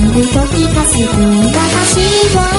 しまからてたといる私を